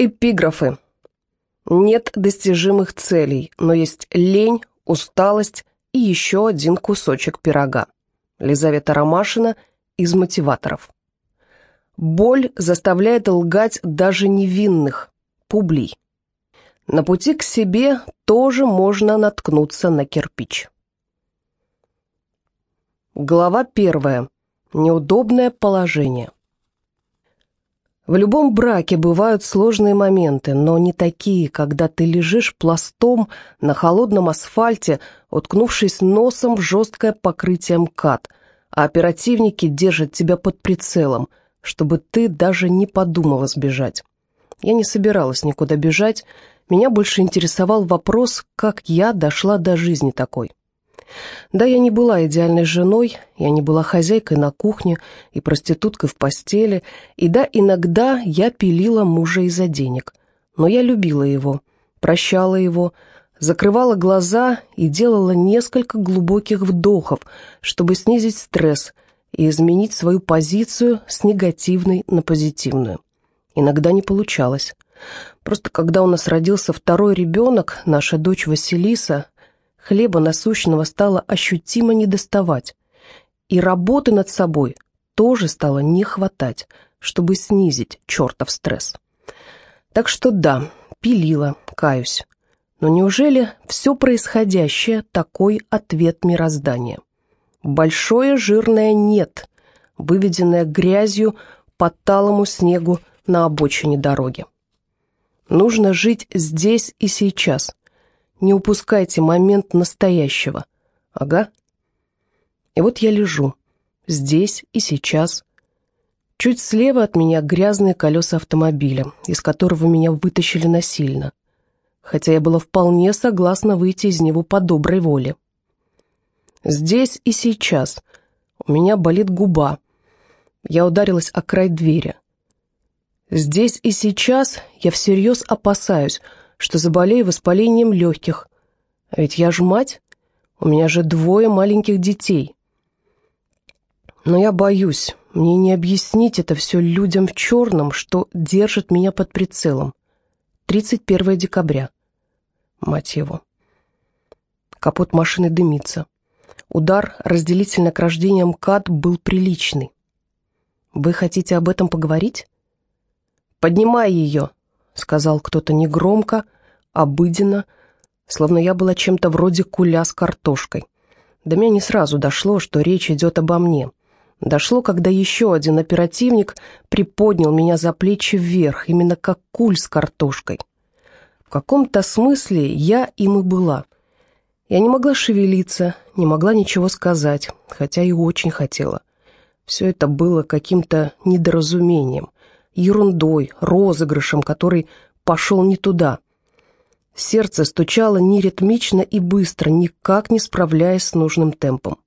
Эпиграфы. Нет достижимых целей, но есть лень, усталость и еще один кусочек пирога. Лизавета Ромашина из «Мотиваторов». Боль заставляет лгать даже невинных. Публий. На пути к себе тоже можно наткнуться на кирпич. Глава первая. Неудобное положение. В любом браке бывают сложные моменты, но не такие, когда ты лежишь пластом на холодном асфальте, уткнувшись носом в жесткое покрытие МКАД, а оперативники держат тебя под прицелом, чтобы ты даже не подумала сбежать. Я не собиралась никуда бежать, меня больше интересовал вопрос, как я дошла до жизни такой. Да, я не была идеальной женой, я не была хозяйкой на кухне и проституткой в постели, и да, иногда я пилила мужа из-за денег, но я любила его, прощала его, закрывала глаза и делала несколько глубоких вдохов, чтобы снизить стресс и изменить свою позицию с негативной на позитивную. Иногда не получалось. Просто когда у нас родился второй ребенок, наша дочь Василиса, Хлеба насущного стало ощутимо недоставать, и работы над собой тоже стало не хватать, чтобы снизить чертов стресс. Так что да, пилила, каюсь. Но неужели все происходящее такой ответ мироздания? Большое жирное «нет», выведенное грязью по талому снегу на обочине дороги. Нужно жить здесь и сейчас, не упускайте момент настоящего. Ага. И вот я лежу. Здесь и сейчас. Чуть слева от меня грязные колеса автомобиля, из которого меня вытащили насильно. Хотя я была вполне согласна выйти из него по доброй воле. Здесь и сейчас. У меня болит губа. Я ударилась о край двери. Здесь и сейчас я всерьез опасаюсь, что заболею воспалением легких. А ведь я же мать, у меня же двое маленьких детей. Но я боюсь, мне не объяснить это все людям в черном, что держит меня под прицелом. 31 декабря. Мать его. Капот машины дымится. Удар разделительно к рождению МКАД был приличный. Вы хотите об этом поговорить? Поднимай ее, сказал кто-то негромко, обыденно, словно я была чем-то вроде куля с картошкой. До меня не сразу дошло, что речь идет обо мне. Дошло, когда еще один оперативник приподнял меня за плечи вверх, именно как куль с картошкой. В каком-то смысле я им и была. Я не могла шевелиться, не могла ничего сказать, хотя и очень хотела. Все это было каким-то недоразумением, ерундой, розыгрышем, который пошел не туда. Сердце стучало неритмично и быстро, никак не справляясь с нужным темпом.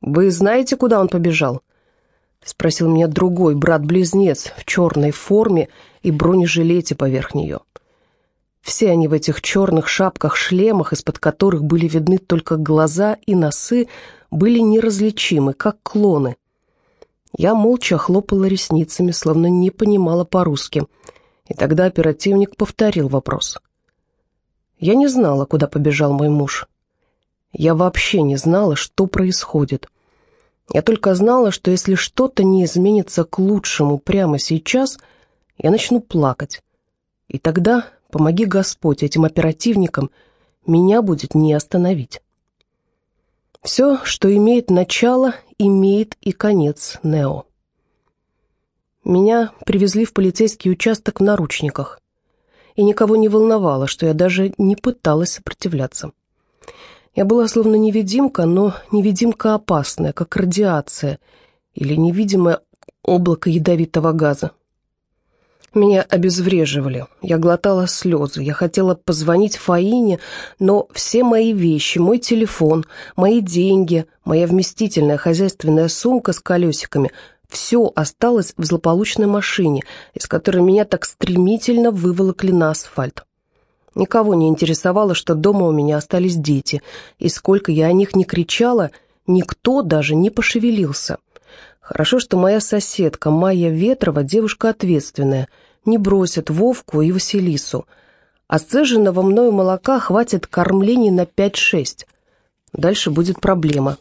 «Вы знаете, куда он побежал?» — спросил меня другой брат-близнец в черной форме и бронежилете поверх нее. Все они в этих черных шапках-шлемах, из-под которых были видны только глаза и носы, были неразличимы, как клоны. Я молча хлопала ресницами, словно не понимала по-русски, и тогда оперативник повторил вопрос. Я не знала, куда побежал мой муж. Я вообще не знала, что происходит. Я только знала, что если что-то не изменится к лучшему прямо сейчас, я начну плакать. И тогда, помоги Господь этим оперативникам, меня будет не остановить. Все, что имеет начало, имеет и конец, Нео. Меня привезли в полицейский участок в наручниках. И никого не волновало, что я даже не пыталась сопротивляться. Я была словно невидимка, но невидимка опасная, как радиация или невидимое облако ядовитого газа. Меня обезвреживали, я глотала слезы, я хотела позвонить Фаине, но все мои вещи, мой телефон, мои деньги, моя вместительная хозяйственная сумка с колесиками все осталось в злополучной машине, из которой меня так стремительно выволокли на асфальт. Никого не интересовало, что дома у меня остались дети, и сколько я о них не кричала, никто даже не пошевелился. Хорошо, что моя соседка Майя Ветрова девушка ответственная, не бросят Вовку и Василису, а сцеженного мною молока хватит кормлений на 5-6. Дальше будет проблема.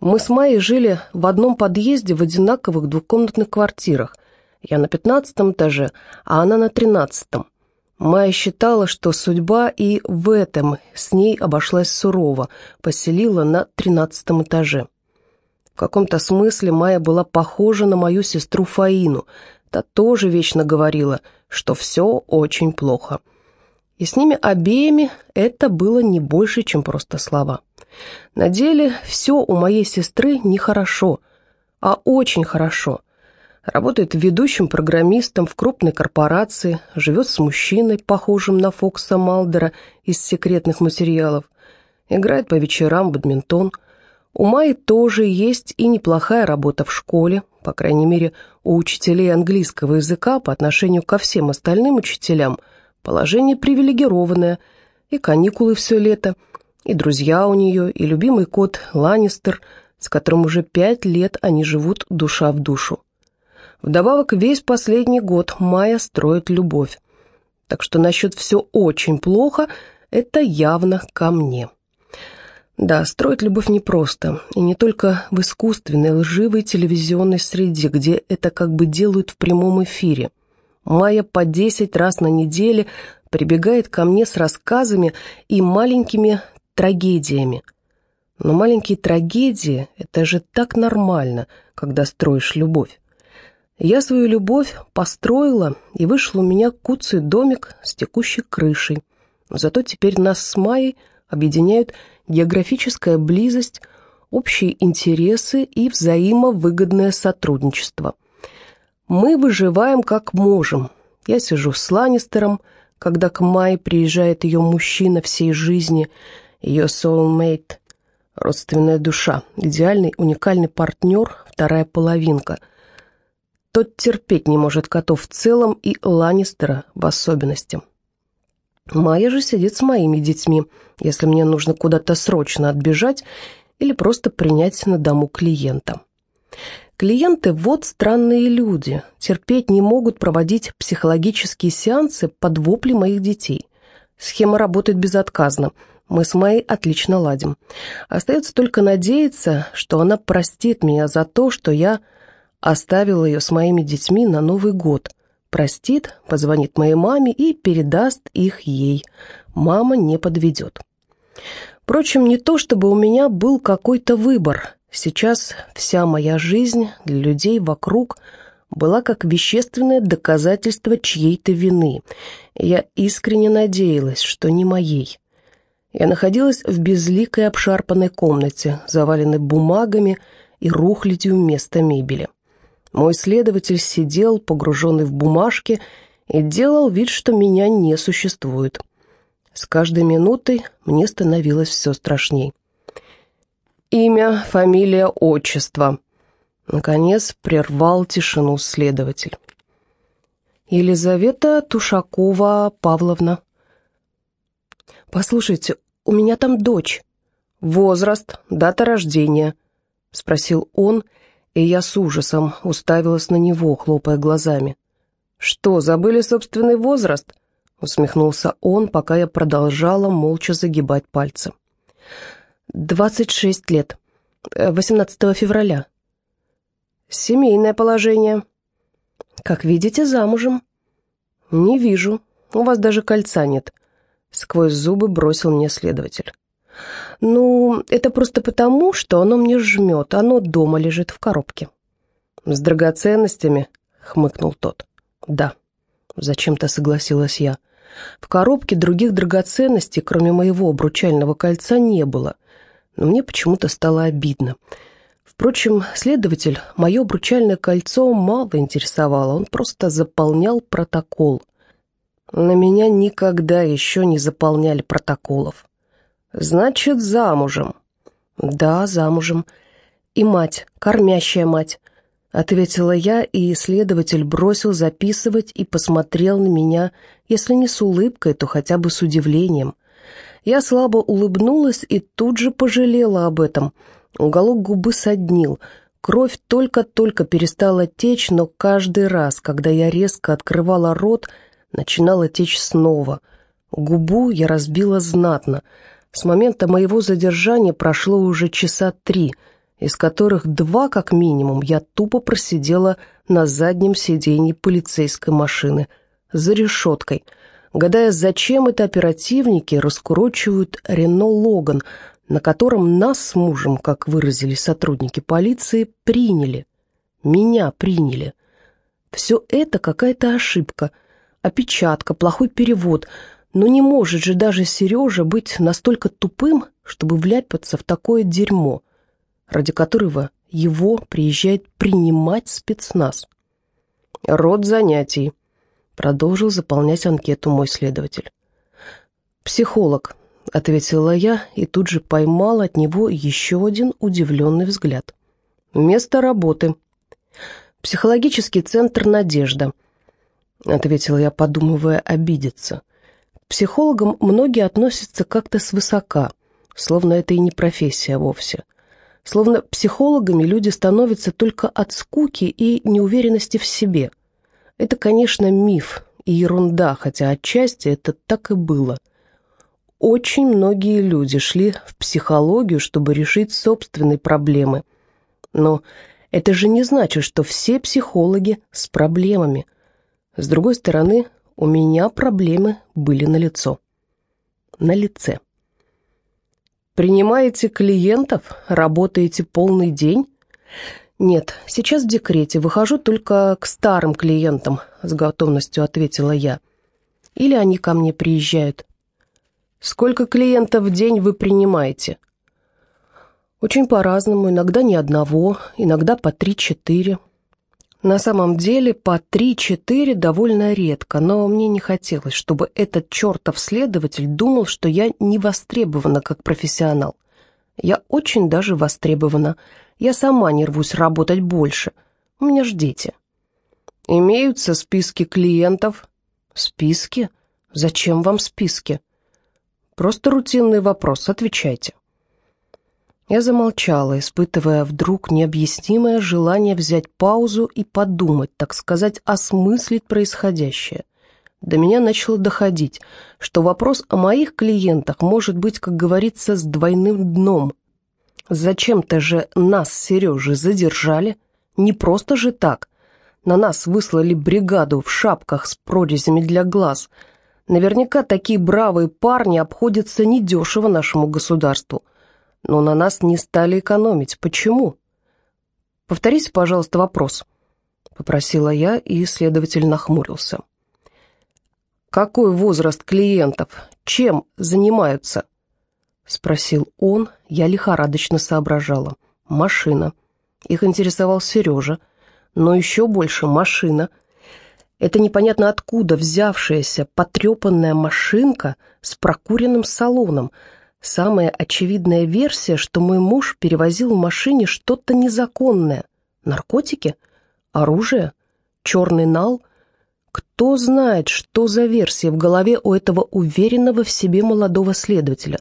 Мы с Майей жили в одном подъезде в одинаковых двухкомнатных квартирах. Я на пятнадцатом этаже, а она на тринадцатом. Майя считала, что судьба и в этом с ней обошлась сурово, поселила на тринадцатом этаже. В каком-то смысле Майя была похожа на мою сестру Фаину. Та тоже вечно говорила, что все очень плохо. И с ними обеими это было не больше, чем просто слова. На деле все у моей сестры нехорошо, а очень хорошо. Работает ведущим программистом в крупной корпорации, живет с мужчиной, похожим на Фокса Малдера из секретных материалов, играет по вечерам в бадминтон – у Майи тоже есть и неплохая работа в школе, по крайней мере, у учителей английского языка по отношению ко всем остальным учителям положение привилегированное, и каникулы все лето, и друзья у нее, и любимый кот Ланнистер, с которым уже пять лет они живут душа в душу. Вдобавок, весь последний год Майя строит любовь. Так что насчет «все очень плохо» — это явно ко мне. Да, строить любовь непросто, и не только в искусственной, лживой телевизионной среде, где это как бы делают в прямом эфире. Майя по десять раз на неделе прибегает ко мне с рассказами и маленькими трагедиями. Но маленькие трагедии — это же так нормально, когда строишь любовь. Я свою любовь построила, и вышел у меня куцый домик с текущей крышей. Зато теперь нас с Майей объединяют географическая близость, общие интересы и взаимовыгодное сотрудничество. Мы выживаем как можем. Я сижу с Ланнистером, когда к Май приезжает ее мужчина всей жизни, ее soulmate, родственная душа, идеальный уникальный партнер, вторая половинка. Тот терпеть не может котов в целом и Ланнистера в особенности. Майя же сидит с моими детьми, если мне нужно куда-то срочно отбежать или просто принять на дому клиента. Клиенты – вот странные люди, терпеть не могут проводить психологические сеансы под вопли моих детей. Схема работает безотказно, мы с Майей отлично ладим. Остается только надеяться, что она простит меня за то, что я оставила ее с моими детьми на Новый год, Простит, позвонит моей маме и передаст их ей. Мама не подведет. Впрочем, не то чтобы у меня был какой-то выбор. Сейчас вся моя жизнь для людей вокруг была как вещественное доказательство чьей-то вины. Я искренне надеялась, что не моей. Я находилась в безликой обшарпанной комнате, заваленной бумагами и рухлядью вместо мебели. Мой следователь сидел, погруженный в бумажки, и делал вид, что меня не существует. С каждой минутой мне становилось все страшней. Имя, фамилия, отчество. Наконец прервал тишину следователь. Елизавета Тушакова Павловна. «Послушайте, у меня там дочь. Возраст, дата рождения», — спросил он, — и я с ужасом уставилась на него, хлопая глазами. «Что, забыли собственный возраст?» — усмехнулся он, пока я продолжала молча загибать пальцы. «Двадцать шесть лет. Восемнадцатого февраля». «Семейное положение». «Как видите, замужем». «Не вижу. У вас даже кольца нет», — сквозь зубы бросил мне следователь. «Ну, это просто потому, что оно мне жмет, оно дома лежит в коробке». «С драгоценностями?» — хмыкнул тот. «Да», — зачем-то согласилась я. «В коробке других драгоценностей, кроме моего обручального кольца, не было, но мне почему-то стало обидно». Впрочем, следователь мое обручальное кольцо мало интересовало, он просто заполнял протокол. На меня никогда еще не заполняли протоколов. «Значит, замужем». «Да, замужем. И мать, кормящая мать», — ответила я, и следователь бросил записывать и посмотрел на меня, если не с улыбкой, то хотя бы с удивлением. Я слабо улыбнулась и тут же пожалела об этом. Уголок губы соднил, Кровь только-только перестала течь, но каждый раз, когда я резко открывала рот, начинала течь снова. Губу я разбила знатно. С момента моего задержания прошло уже часа три, из которых два, как минимум, я тупо просидела на заднем сиденье полицейской машины, за решеткой, гадая, зачем это оперативники раскурочивают Рено Логан, на котором нас с мужем, как выразили сотрудники полиции, приняли. Меня приняли. Все это какая-то ошибка, опечатка, плохой перевод, но не может же даже Сережа быть настолько тупым, чтобы вляпаться в такое дерьмо, ради которого его приезжает принимать спецназ. «Род занятий», — продолжил заполнять анкету мой следователь. «Психолог», — ответила я и тут же поймала от него еще один удивленный взгляд. «Место работы». «Психологический центр «Надежда», — ответила я, подумывая обидеться. Психологам многие относятся как-то свысока, словно это и не профессия вовсе. Словно психологами люди становятся только от скуки и неуверенности в себе. Это, конечно, миф и ерунда, хотя отчасти это так и было — очень многие люди шли в психологию, чтобы решить собственные проблемы. Но это же не значит, что все психологи с проблемами. С другой стороны, у меня проблемы были на лицо. На лице. Принимаете клиентов? Работаете полный день? Нет, сейчас в декрете, выхожу только к старым клиентам, с готовностью ответила я. Или они ко мне приезжают. Сколько клиентов в день вы принимаете? Очень по-разному, иногда ни одного, иногда по три-четыре. На самом деле по три-четыре довольно редко, но мне не хотелось, чтобы этот чертов следователь думал, что я не востребована как профессионал. Я очень даже востребована. Я сама не рвусь работать больше. У меня ж дети. Имеются списки клиентов? Списки? Зачем вам списки? Просто рутинный вопрос, отвечайте». Я замолчала, испытывая вдруг необъяснимое желание взять паузу и подумать, так сказать, осмыслить происходящее. До меня начало доходить, что вопрос о моих клиентах может быть, как говорится, с двойным дном. Зачем-то же нас с Сережей задержали, не просто же так. На нас выслали бригаду в шапках с прорезями для глаз – Наверняка такие бравые парни обходятся недешево нашему государству. Но на нас не стали экономить. Почему? Повторите, пожалуйста, вопрос. Попросила я, и следователь нахмурился. «Какой возраст клиентов? Чем занимаются?» Спросил он, я лихорадочно соображала. «Машина». Их интересовал Сережа. Но еще больше машина — это непонятно откуда взявшаяся потрепанная машинка с прокуренным салоном. Самая очевидная версия, что мой муж перевозил в машине что-то незаконное. Наркотики? Оружие? Черный нал? Кто знает, что за версия в голове у этого уверенного в себе молодого следователя?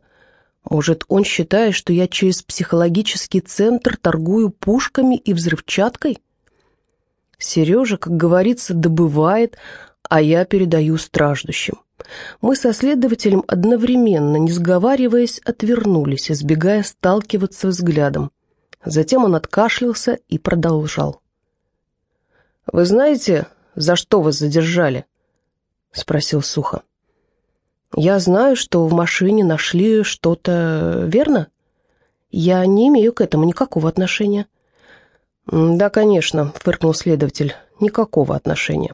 Может, он считает, что я через психологический центр торгую пушками и взрывчаткой? Сережа, как говорится, добывает, а я передаю страждущим. Мы со следователем одновременно, не сговариваясь, отвернулись, избегая сталкиваться взглядом. Затем он откашлялся и продолжал. «Вы знаете, за что вас задержали?» — спросил сухо. «Я знаю, что в машине нашли что-то, верно? Я не имею к этому никакого отношения». «Да, конечно», — фыркнул следователь. «Никакого отношения».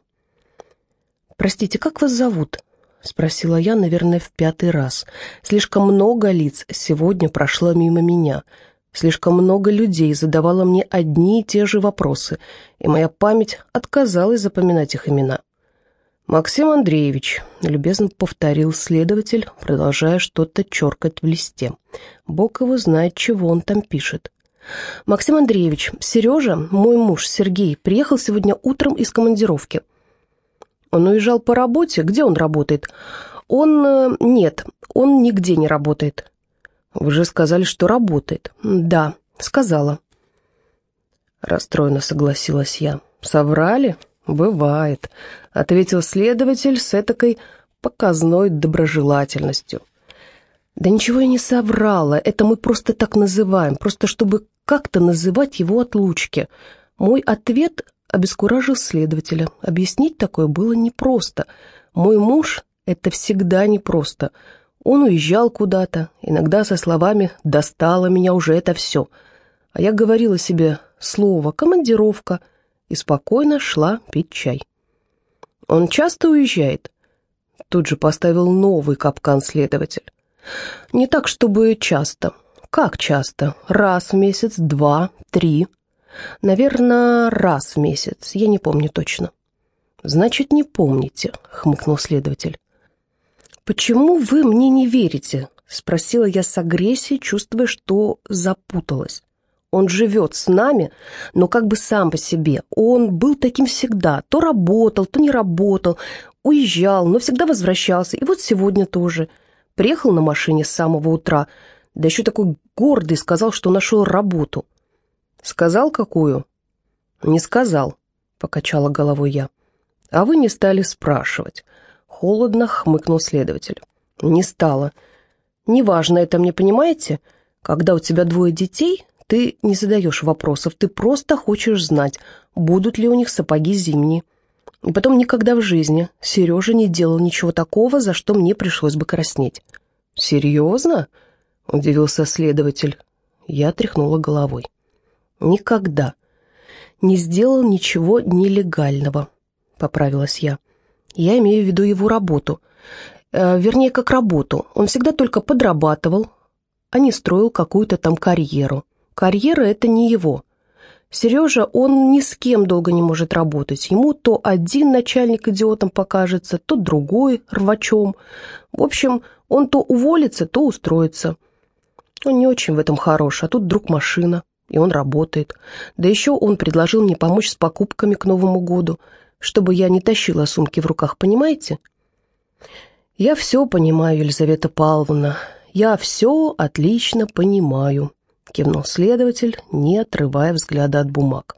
«Простите, как вас зовут?» — спросила я, наверное, в пятый раз. «Слишком много лиц сегодня прошло мимо меня. Слишком много людей задавало мне одни и те же вопросы, и моя память отказалась запоминать их имена». «Максим Андреевич», — любезно повторил следователь, продолжая что-то черкать в листе. «Бог его знает, чего он там пишет». «Максим Андреевич, Сережа, мой муж Сергей, приехал сегодня утром из командировки». «Он уезжал по работе? Где он работает?» «Он... Э, нет, он нигде не работает». «Вы же сказали, что работает». «Да, сказала». Расстроенно согласилась я. «Соврали? Бывает», — ответил следователь с этакой показной доброжелательностью. «Да ничего я не соврала, это мы просто так называем, просто чтобы как-то называть его отлучки». Мой ответ обескуражил следователя. Объяснить такое было непросто. Мой муж — это всегда непросто. Он уезжал куда-то, иногда со словами «достало меня уже это все». А я говорила себе слово «командировка» и спокойно шла пить чай. Он часто уезжает? Тут же поставил новый капкан следователь. Не так, чтобы часто. Как часто? Раз в месяц, два, три. Наверное, раз в месяц, я не помню точно. Значит, не помните, хмыкнул следователь. Почему вы мне не верите? Спросила я с агрессией, чувствуя, что запуталась. Он живет с нами, но как бы сам по себе. Он был таким всегда. То работал, то не работал. Уезжал, но всегда возвращался. И вот сегодня тоже. Приехал на машине с самого утра. Да еще такой гордый сказал, что нашел работу. Сказал, какую? Не сказал, покачала головой я. А вы не стали спрашивать. Холодно хмыкнул следователь. Не стало. Неважно это мне, понимаете? Когда у тебя двое детей, ты не задаешь вопросов, ты просто хочешь знать, будут ли у них сапоги зимние. И потом никогда в жизни Сережа не делал ничего такого, за что мне пришлось бы краснеть. «Серьезно?» — удивился следователь. Я тряхнула головой. «Никогда. Не сделал ничего нелегального», — поправилась я. «Я имею в виду его работу. Э, вернее, как работу. Он всегда только подрабатывал, а не строил какую-то там карьеру. Карьера — это не его. Сережа, он ни с кем долго не может работать. Ему то один начальник идиотом покажется, то другой рвачом. В общем, он то уволится, то устроится. Он не очень в этом хорош, а тут вдруг машина, и он работает. Да еще он предложил мне помочь с покупками к Новому году, чтобы я не тащила сумки в руках, понимаете? Я все понимаю, Елизавета Павловна, я все отлично понимаю кивнул следователь, не отрывая взгляда от бумаг.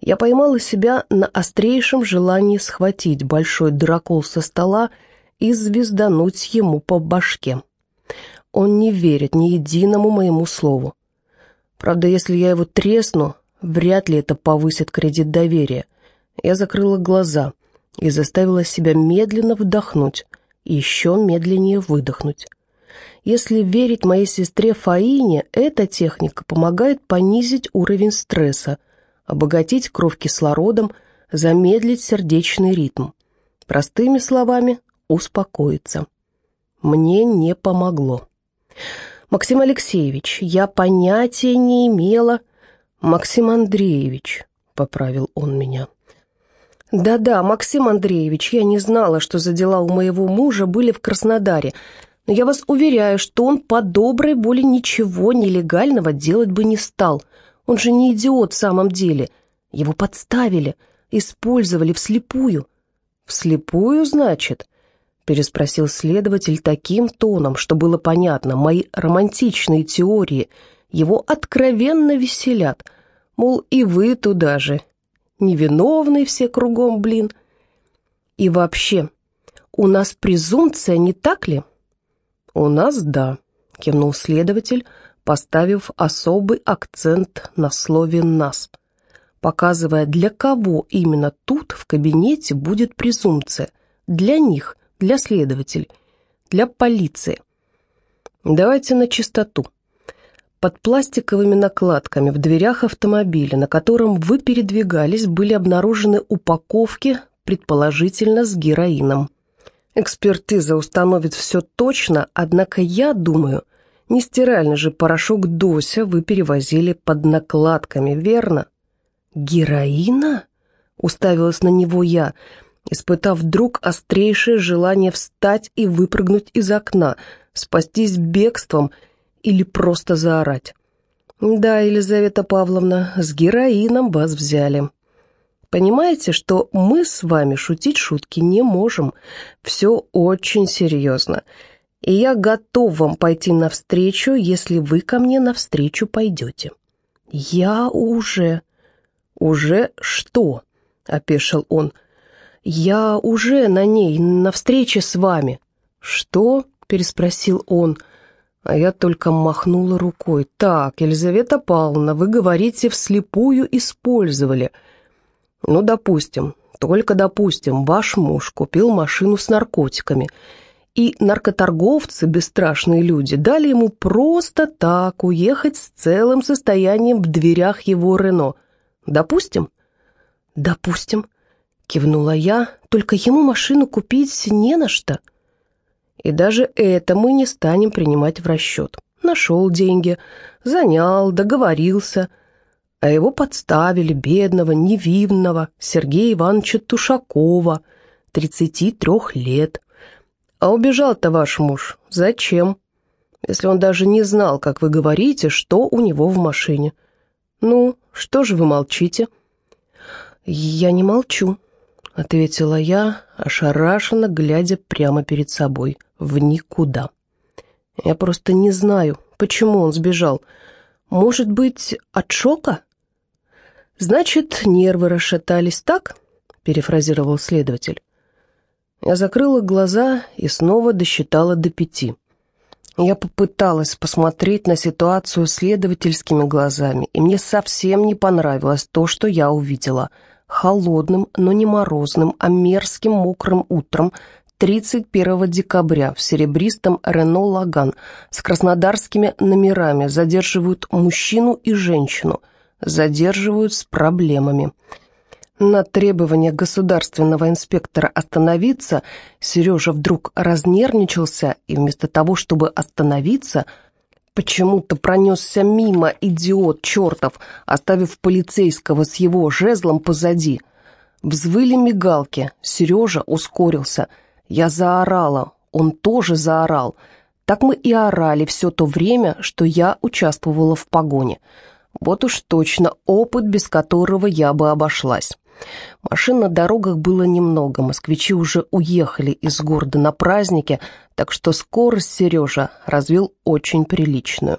Я поймала себя на острейшем желании схватить большой дракол со стола и звездануть ему по башке. Он не верит ни единому моему слову. Правда, если я его тресну, вряд ли это повысит кредит доверия. Я закрыла глаза и заставила себя медленно вдохнуть и еще медленнее выдохнуть. Если верить моей сестре Фаине, эта техника помогает понизить уровень стресса, обогатить кровь кислородом, замедлить сердечный ритм. Простыми словами, успокоиться. Мне не помогло. «Максим Алексеевич, я понятия не имела...» «Максим Андреевич», — поправил он меня. «Да-да, Максим Андреевич, я не знала, что за дела у моего мужа были в Краснодаре но я вас уверяю, что он по доброй воле ничего нелегального делать бы не стал. Он же не идиот в самом деле. Его подставили, использовали вслепую». «Вслепую, значит?» — переспросил следователь таким тоном, что было понятно, мои романтичные теории его откровенно веселят. Мол, и вы туда же. Невиновные все кругом, блин. И вообще, у нас презумпция, не так ли?» «У нас да», — кивнул следователь, поставив особый акцент на слове «нас», показывая, для кого именно тут в кабинете будет презумпция. Для них, для следователей, для полиции. Давайте на чистоту. Под пластиковыми накладками в дверях автомобиля, на котором вы передвигались, были обнаружены упаковки, предположительно с героином. Экспертиза установит все точно, однако я думаю, не стиральный же порошок Дося вы перевозили под накладками, верно? Героина? Уставилась на него я, испытав вдруг острейшее желание встать и выпрыгнуть из окна, спастись бегством или просто заорать. Да, Елизавета Павловна, с героином вас взяли. Понимаете, что мы с вами шутить шутки не можем. Все очень серьезно. И я готов вам пойти навстречу, если вы ко мне навстречу пойдете. Я уже... «Уже что?» — опешил он. «Я уже на ней, на встрече с вами». «Что?» — переспросил он. А я только махнула рукой. «Так, Елизавета Павловна, вы говорите, вслепую использовали». «Ну, допустим, только допустим, ваш муж купил машину с наркотиками, и наркоторговцы, бесстрашные люди, дали ему просто так уехать с целым состоянием в дверях его Рено. Допустим?» «Допустим», — кивнула я, — «только ему машину купить не на что». И даже это мы не станем принимать в расчет. Нашел деньги, занял, договорился. А его подставили, бедного, невинного, Сергея Ивановича Тушакова, 33 лет. А убежал-то ваш муж. Зачем? Если он даже не знал, как вы говорите, что у него в машине. Ну, что же вы молчите? Я не молчу, — ответила я, ошарашенно глядя прямо перед собой, в никуда. «Я просто не знаю, почему он сбежал. Может быть, от шока?» «Значит, нервы расшатались, так?» — перефразировал следователь. Я закрыла глаза и снова досчитала до пяти. Я попыталась посмотреть на ситуацию следовательскими глазами, и мне совсем не понравилось то, что я увидела — холодным, но не морозным, а мерзким мокрым утром 31 декабря в серебристом Рено Лаган с краснодарскими номерами задерживают мужчину и женщину, задерживают с проблемами. На требование государственного инспектора остановиться Сережа вдруг разнервничался и вместо того, чтобы остановиться, Почему-то пронесся мимо идиот чертов, оставив полицейского с его жезлом позади. Взвыли мигалки, Сережа ускорился. Я заорала, он тоже заорал. Так мы и орали все то время, что я участвовала в погоне. Вот уж точно опыт, без которого я бы обошлась. Машин на дорогах было немного, москвичи уже уехали из города на праздники, так что скорость Сережа развил очень приличную.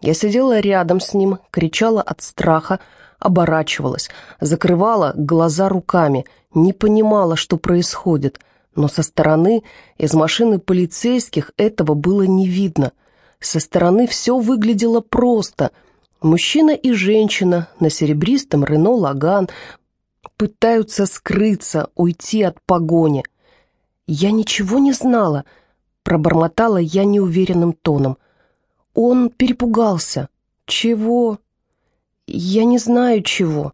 Я сидела рядом с ним, кричала от страха, оборачивалась, закрывала глаза руками, не понимала, что происходит, но со стороны, из машины полицейских, этого было не видно. Со стороны все выглядело просто. Мужчина и женщина на серебристом Рено Лаган пытаются скрыться, уйти от погони. «Я ничего не знала», — пробормотала я неуверенным тоном. «Он перепугался». «Чего?» «Я не знаю чего.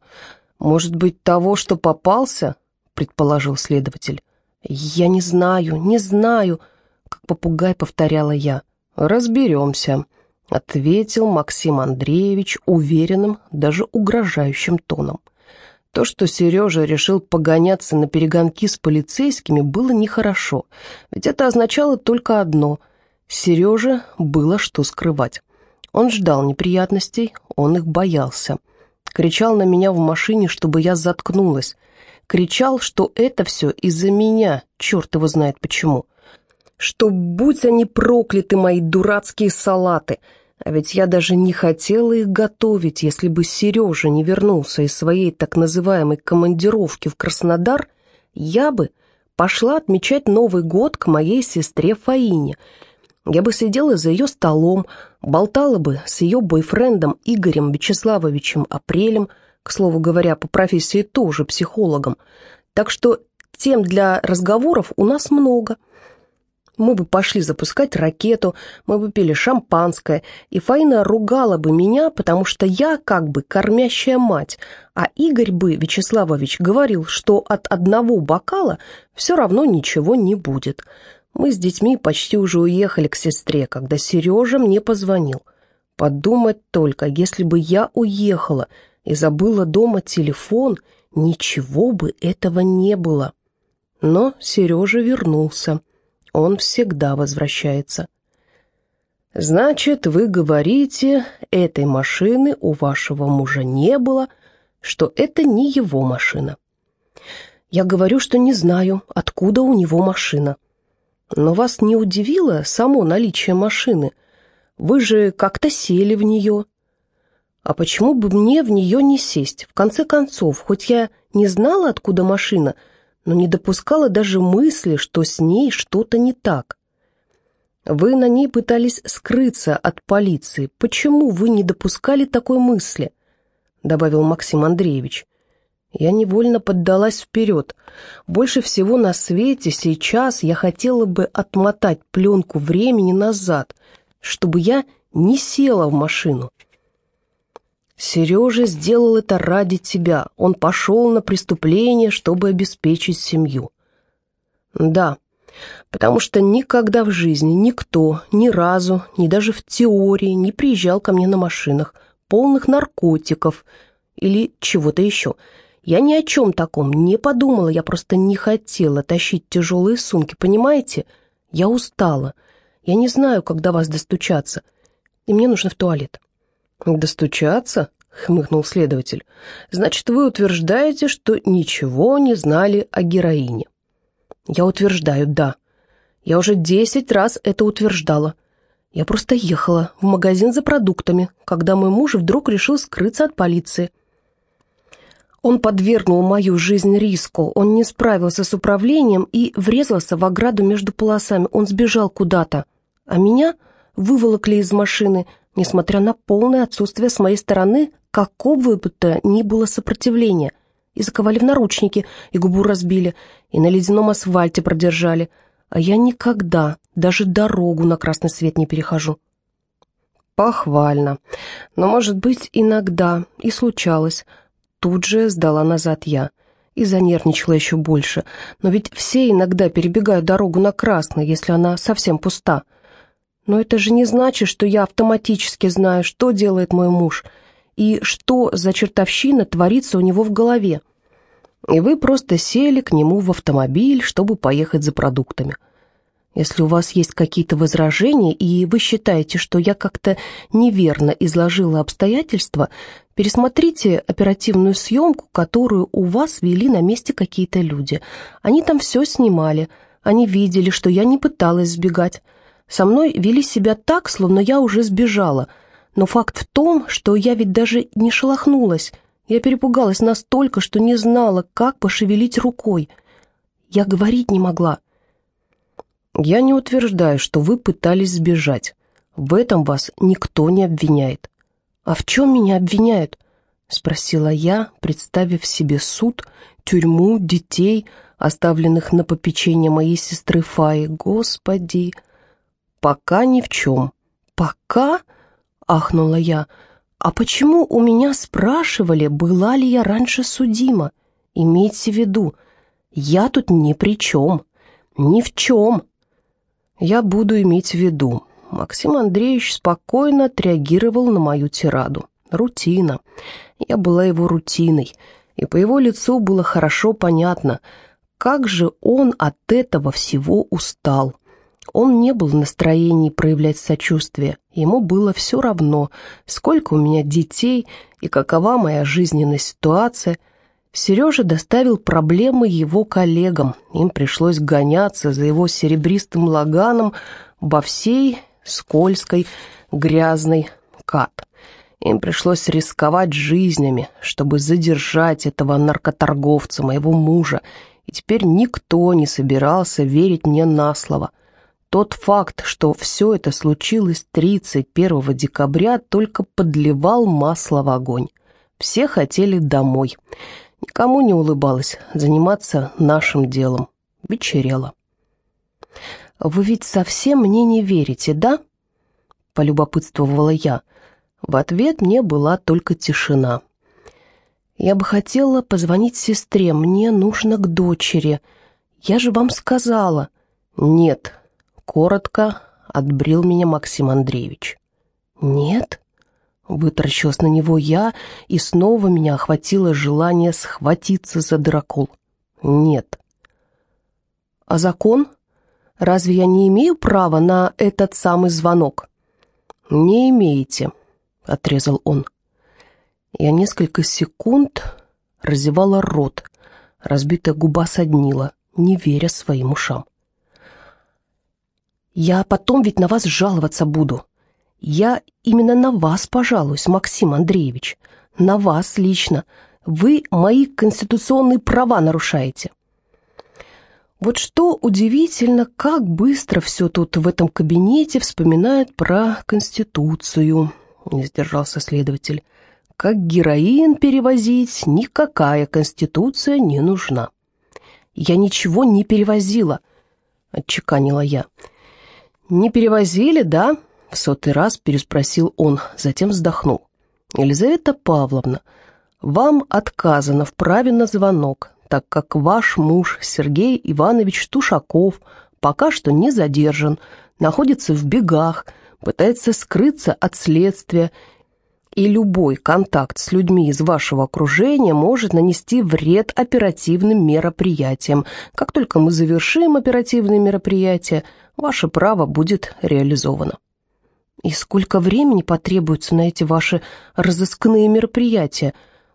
Может быть, того, что попался?» — предположил следователь. «Я не знаю, не знаю», — как попугай повторяла я. «Разберемся», — ответил Максим Андреевич уверенным, даже угрожающим тоном. То, что Сережа решил погоняться на перегонки с полицейскими, было нехорошо, ведь это означало только одно — Сереже было что скрывать. Он ждал неприятностей, он их боялся. Кричал на меня в машине, чтобы я заткнулась. Кричал, что это все из-за меня, черт его знает почему. Что будь они прокляты, мои дурацкие салаты — а ведь я даже не хотела их готовить, если бы Сережа не вернулся из своей так называемой командировки в Краснодар, я бы пошла отмечать Новый год к моей сестре Фаине. Я бы сидела за ее столом, болтала бы с ее бойфрендом Игорем Вячеславовичем Апрелем, к слову говоря, по профессии тоже психологом. Так что тем для разговоров у нас много – мы бы пошли запускать ракету, мы бы пили шампанское, и Фаина ругала бы меня, потому что я как бы кормящая мать, а Игорь бы, Вячеславович, говорил, что от одного бокала все равно ничего не будет. Мы с детьми почти уже уехали к сестре, когда Сережа мне позвонил. Подумать только, если бы я уехала и забыла дома телефон, ничего бы этого не было. Но Сережа вернулся. Он всегда возвращается. Значит, вы говорите, этой машины у вашего мужа не было, что это не его машина. Я говорю, что не знаю, откуда у него машина. Но вас не удивило само наличие машины? Вы же как-то сели в нее. А почему бы мне в нее не сесть? В конце концов, хоть я не знала, откуда машина, но не допускала даже мысли, что с ней что-то не так. Вы на ней пытались скрыться от полиции. Почему вы не допускали такой мысли? Добавил Максим Андреевич. Я невольно поддалась вперед. Больше всего на свете сейчас я хотела бы отмотать пленку времени назад, чтобы я не села в машину. Сережа сделал это ради тебя. Он пошел на преступление, чтобы обеспечить семью. Да, потому что никогда в жизни никто, ни разу, ни даже в теории не приезжал ко мне на машинах, полных наркотиков или чего-то еще – я ни о чем таком не подумала, я просто не хотела тащить тяжелые сумки, понимаете? Я устала. Я не знаю, когда вас достучаться, и мне нужно в туалет». «Достучаться?» — хмыкнул следователь. «Значит, вы утверждаете, что ничего не знали о героине?» «Я утверждаю, да. Я уже десять раз это утверждала. Я просто ехала в магазин за продуктами, когда мой муж вдруг решил скрыться от полиции. Он подвергнул мою жизнь риску, он не справился с управлением и врезался в ограду между полосами, он сбежал куда-то. А меня выволокли из машины, несмотря на полное отсутствие с моей стороны какого бы то ни было сопротивления. И заковали в наручники, и губу разбили, и на ледяном асфальте продержали. А я никогда даже дорогу на красный свет не перехожу. Похвально. Но, может быть, иногда и случалось – Тут же сдала назад я и занервничала еще больше. Но ведь все иногда перебегают дорогу на красный, если она совсем пуста. Но это же не значит, что я автоматически знаю, что делает мой муж и что за чертовщина творится у него в голове. И вы просто сели к нему в автомобиль, чтобы поехать за продуктами. Если у вас есть какие-то возражения, и вы считаете, что я как-то неверно изложила обстоятельства, пересмотрите оперативную съемку, которую у вас вели на месте какие-то люди. Они там все снимали, они видели, что я не пыталась сбегать. Со мной вели себя так, словно я уже сбежала. Но факт в том, что я ведь даже не шелохнулась. Я перепугалась настолько, что не знала, как пошевелить рукой. Я говорить не могла. Я не утверждаю, что вы пытались сбежать. В этом вас никто не обвиняет. А в чем меня обвиняют? Спросила я, представив себе суд, тюрьму, детей, оставленных на попечение моей сестры Фаи. Господи! Пока ни в чем. Пока? Ахнула я. А почему у меня спрашивали, была ли я раньше судима? Имейте в виду, я тут ни при чем. Ни в чем. Я буду иметь в виду. Максим Андреевич спокойно отреагировал на мою тираду. Рутина. Я была его рутиной, и по его лицу было хорошо понятно, как же он от этого всего устал. Он не был в настроении проявлять сочувствие, ему было все равно, сколько у меня детей и какова моя жизненная ситуация – Сережа доставил проблемы его коллегам. Им пришлось гоняться за его серебристым лаганом во всей скользкой, грязной кат. Им пришлось рисковать жизнями, чтобы задержать этого наркоторговца, моего мужа, и теперь никто не собирался верить мне на слово. Тот факт, что все это случилось 31 декабря, только подливал масло в огонь. Все хотели домой. Никому не улыбалось заниматься нашим делом. Вечерело. «Вы ведь совсем мне не верите, да?» — полюбопытствовала я. В ответ мне была только тишина. «Я бы хотела позвонить сестре, мне нужно к дочери. Я же вам сказала». «Нет», — коротко отбрил меня Максим Андреевич. «Нет?» Вытаращилась на него я, и снова меня охватило желание схватиться за дракол. Нет. А закон? Разве я не имею права на этот самый звонок? Не имеете, отрезал он. Я несколько секунд разевала рот, разбитая губа соднила, не веря своим ушам. «Я потом ведь на вас жаловаться буду. Я именно на вас пожалуюсь, Максим Андреевич. На вас лично. Вы мои конституционные права нарушаете. Вот что удивительно, как быстро все тут в этом кабинете вспоминают про Конституцию, не сдержался следователь. Как героин перевозить, никакая Конституция не нужна. Я ничего не перевозила, отчеканила я. Не перевозили, да? В сотый раз переспросил он, затем вздохнул. «Елизавета Павловна, вам отказано в праве на звонок, так как ваш муж Сергей Иванович Тушаков пока что не задержан, находится в бегах, пытается скрыться от следствия, и любой контакт с людьми из вашего окружения может нанести вред оперативным мероприятиям. Как только мы завершим оперативные мероприятия, ваше право будет реализовано. И сколько времени потребуется на эти ваши разыскные мероприятия?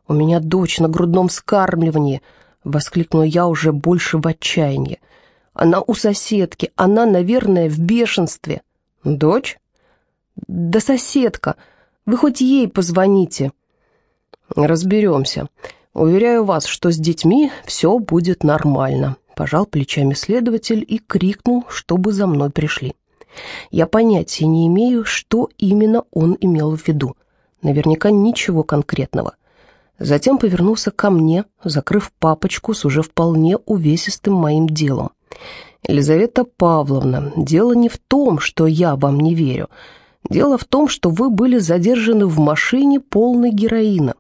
У меня дочь на грудном вскармливании, воскликнула я уже больше в отчаянии. Она у соседки, она, наверное, в бешенстве. Дочь? Да соседка. Вы хоть ей позвоните. Разберемся. Уверяю вас, что с детьми все будет нормально. Пожал плечами следователь и крикнул, чтобы за мной пришли. Я понятия не имею, что именно он имел в виду. Наверняка ничего конкретного. Затем повернулся ко мне, закрыв папочку с уже вполне увесистым моим делом. «Елизавета Павловна, дело не в том, что я вам не верю. Дело в том, что вы были задержаны в машине полной героина.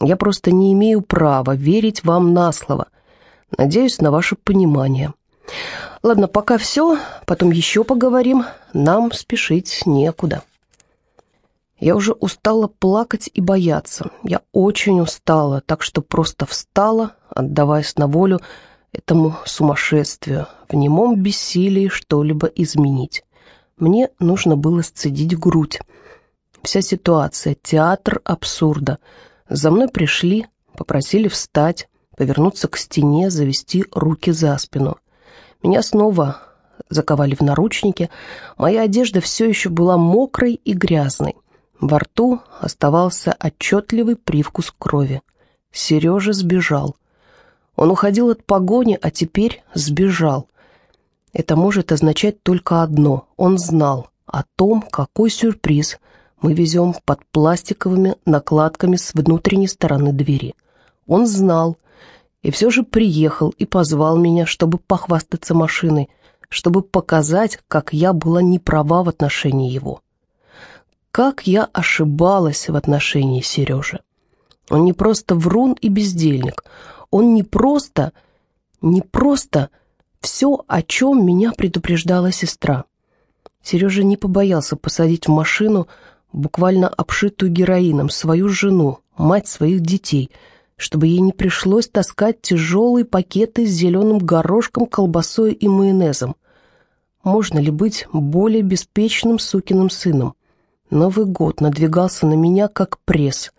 Я просто не имею права верить вам на слово. Надеюсь на ваше понимание». Ладно, пока все, потом еще поговорим, нам спешить некуда. Я уже устала плакать и бояться. Я очень устала, так что просто встала, отдаваясь на волю этому сумасшествию, в немом бессилии что-либо изменить. Мне нужно было сцедить грудь. Вся ситуация — театр абсурда. За мной пришли, попросили встать, повернуться к стене, завести руки за спину. Меня снова заковали в наручники. Моя одежда все еще была мокрой и грязной. Во рту оставался отчетливый привкус крови. Сережа сбежал. Он уходил от погони, а теперь сбежал. Это может означать только одно. Он знал о том, какой сюрприз мы везем под пластиковыми накладками с внутренней стороны двери. Он знал, и все же приехал и позвал меня, чтобы похвастаться машиной, чтобы показать, как я была не права в отношении его. Как я ошибалась в отношении Сережи. Он не просто врун и бездельник, он не просто, не просто все, о чем меня предупреждала сестра. Сережа не побоялся посадить в машину, буквально обшитую героином, свою жену, мать своих детей — чтобы ей не пришлось таскать тяжелые пакеты с зеленым горошком, колбасой и майонезом. Можно ли быть более беспечным сукиным сыном? Новый год надвигался на меня как пресс,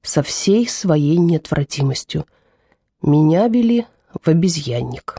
со всей своей неотвратимостью. Меня вели в обезьянник.